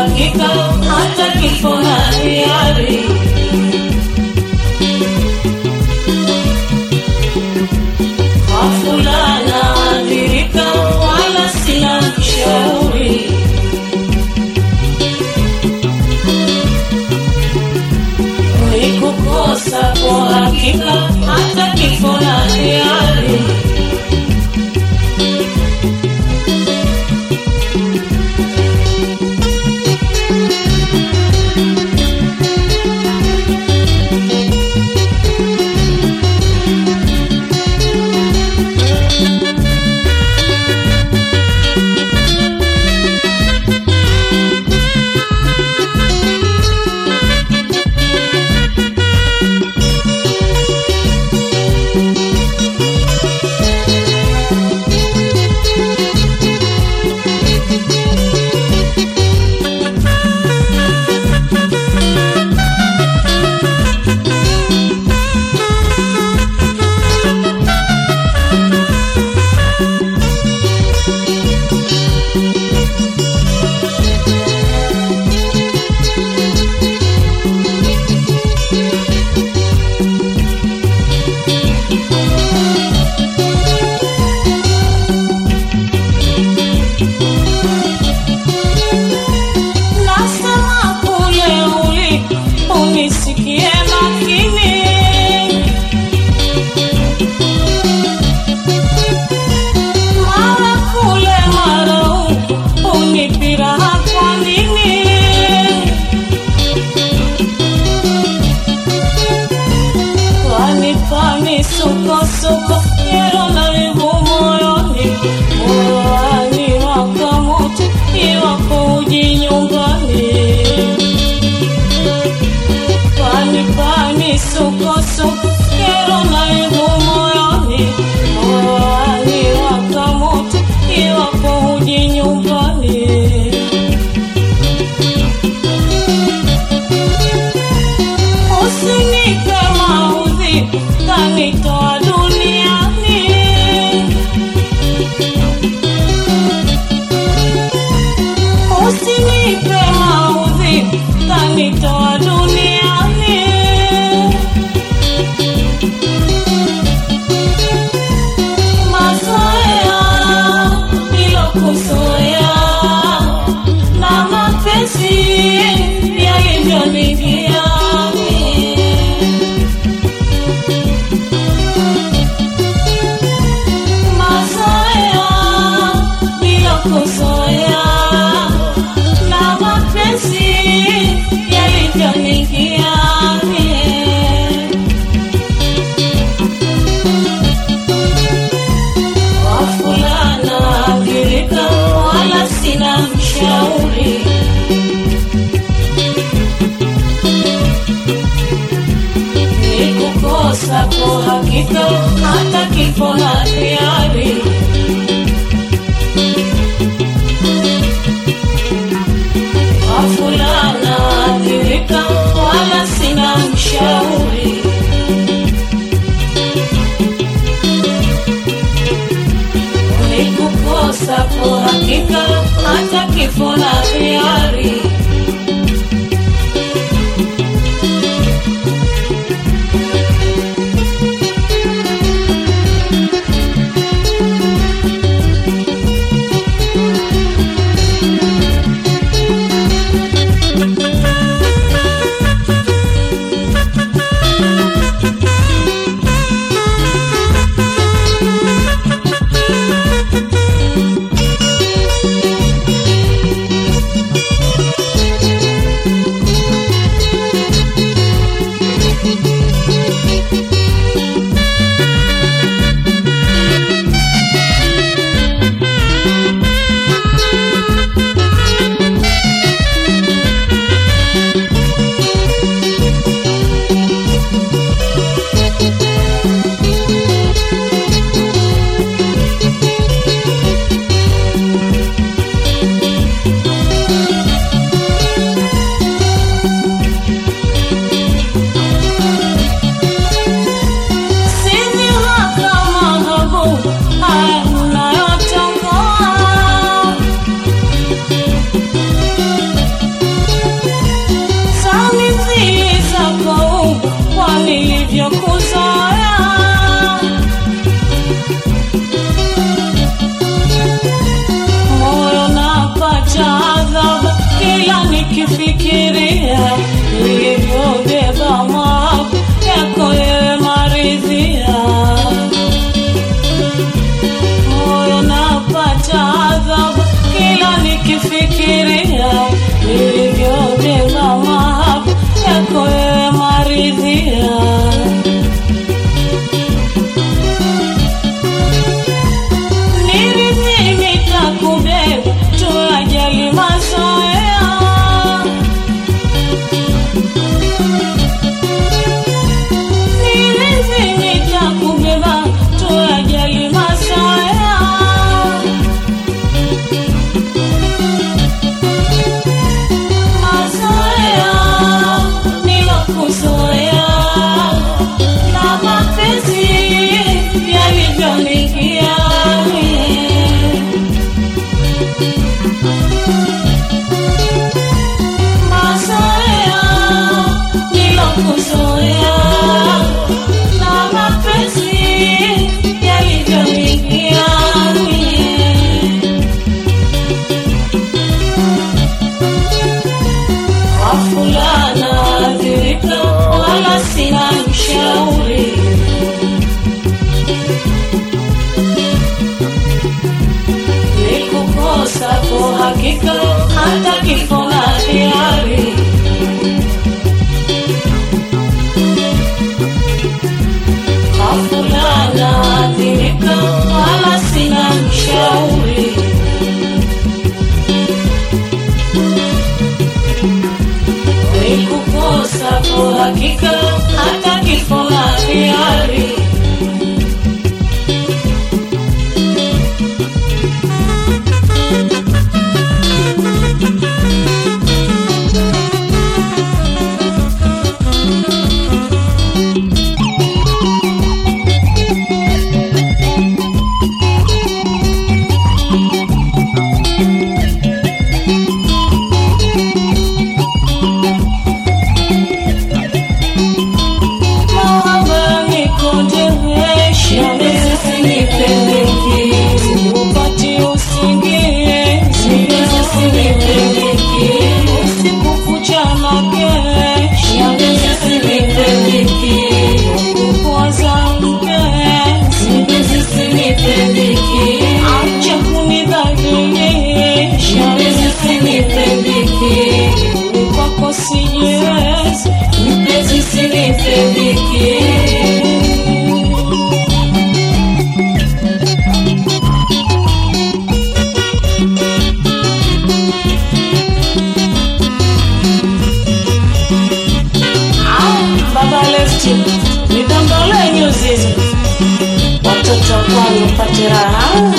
hakika hata kifo haniari wala sina mshauri nikukosa Oh, Nikukosa kwa hakika hata kifo Wafulana athirika wala sina mshauri hakika hata kifo fikir kwa hakika hata kifo na hiari. Wafulana athirika wala sina mshauri. Nikukosa kwa hakika Pourquoi si yes, nous plaisissons les félicitations. nitambole nyuzizi watoto kwani upate raha